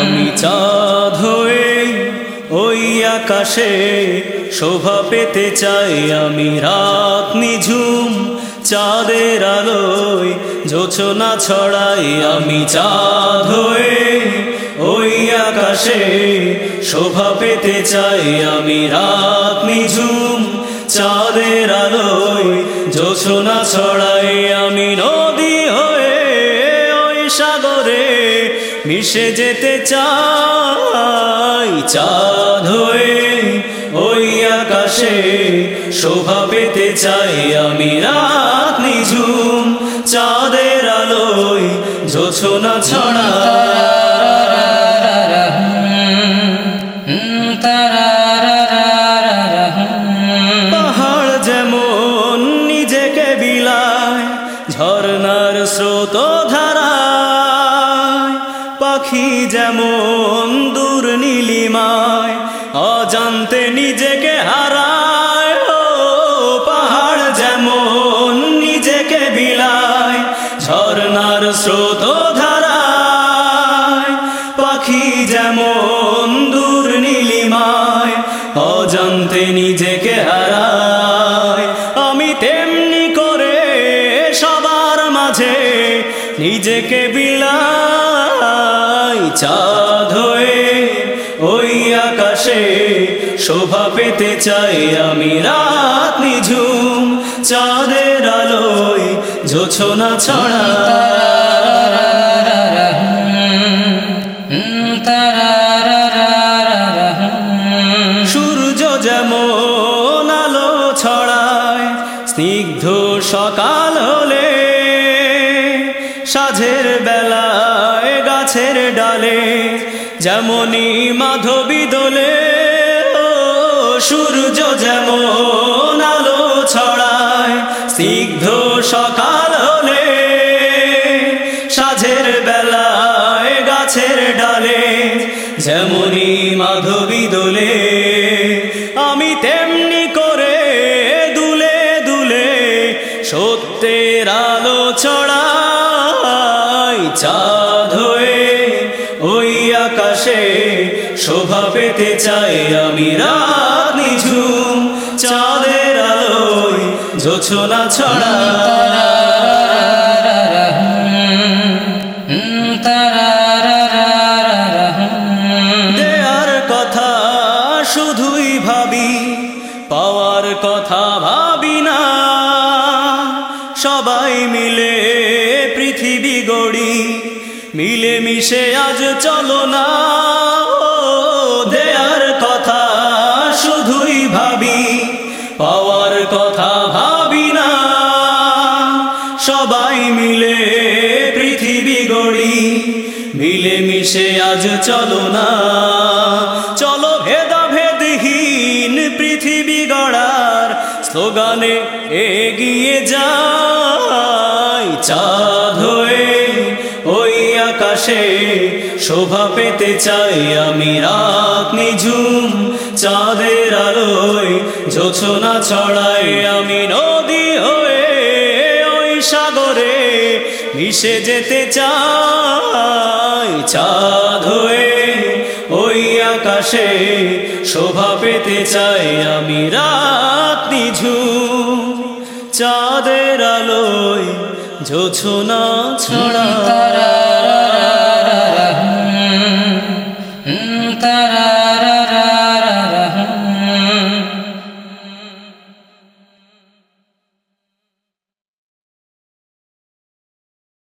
আমি চাঁদ হয়ে ওই আকাশে শোভা পেতে চাই। আমি রাত নিঝুম চাঁদের আলোয় জোছনা ছড়াই। আমি চাঁদ হয়ে ওই আকাশে শোভা পেতে চাই আমি রাত নিঝুম, চাঁদের আলোয় জোছনা ছড়াই আমি নদী হয়ে ওই সাগরে মিশে যেতে চাই। চাঁদ হয়ে ওই আকাশে শোভা পেতে চাই আমি রাত নিঝুম, চাঁদের আলোয় জোছনা ছড়া ঝর্নার স্রোত ধারায় পাখি যেমন দূর নীলিমায়, অজান্তে নিজেকে হারায়, ও পাহাড় যেমন নিজেকে বিলায় ঝর্নার স্রোত ধারায় পাখি যেমন দূর নীলিমায়, অজান্তে নিজেকে হারায়। নিজেকে বিলাই চাঁদ হয়ে ওই আকাশে শোভা পেতে চাই আমি রাত নিঝুম, চাঁদের আলোয় জোছনা ছড়া। সূর্য যেমন আলো ছড়ায়, স্নিগ্ধ সকাল হলে ডালে, যেমনই মাধবী দোলে সূর্য যেমন আলো ছড়ায়, স্নিগ্ধ সকাল হলে সাঝের বেলায় গাছের ডালে, যেমনই মাধবী দোলে, আমি তেমনি করে দুলে দুলে সত্যের আলো ছড়াই, চাঁদ পেতে চাই আমি রাত নিঝুম, চাঁদের আলোয় জোছনা ছড়া। দেয়ার কথা শুধুই ভাবি, পাওয়ার কথা ভাবি না। সবাই মিলে পৃথিবী গড়ি মিলে মিশে আজ চলো না। পাওয়ার কথা ভাবি না। সবাই মিলে পৃথিবী গড়ি। মিলে মিশে আজ চলো না। চলো ভেদাভেদহীন পৃথিবী গড়ার স্লোগানে এগিয়ে যাই। ওই আকাশে শোভা পেতে চাই আমি রাত নিঝুম, চাঁদের আলোয় জোছনা ছড়াই আমি নদী হয়ে ওই সাগরে মিশে যেতে চাই। চাঁদ হয়ে ওই আকাশে শোভা পেতে চাই আমি রাত নিঝুম, চাঁদের আলোয় জোছনা ছড়া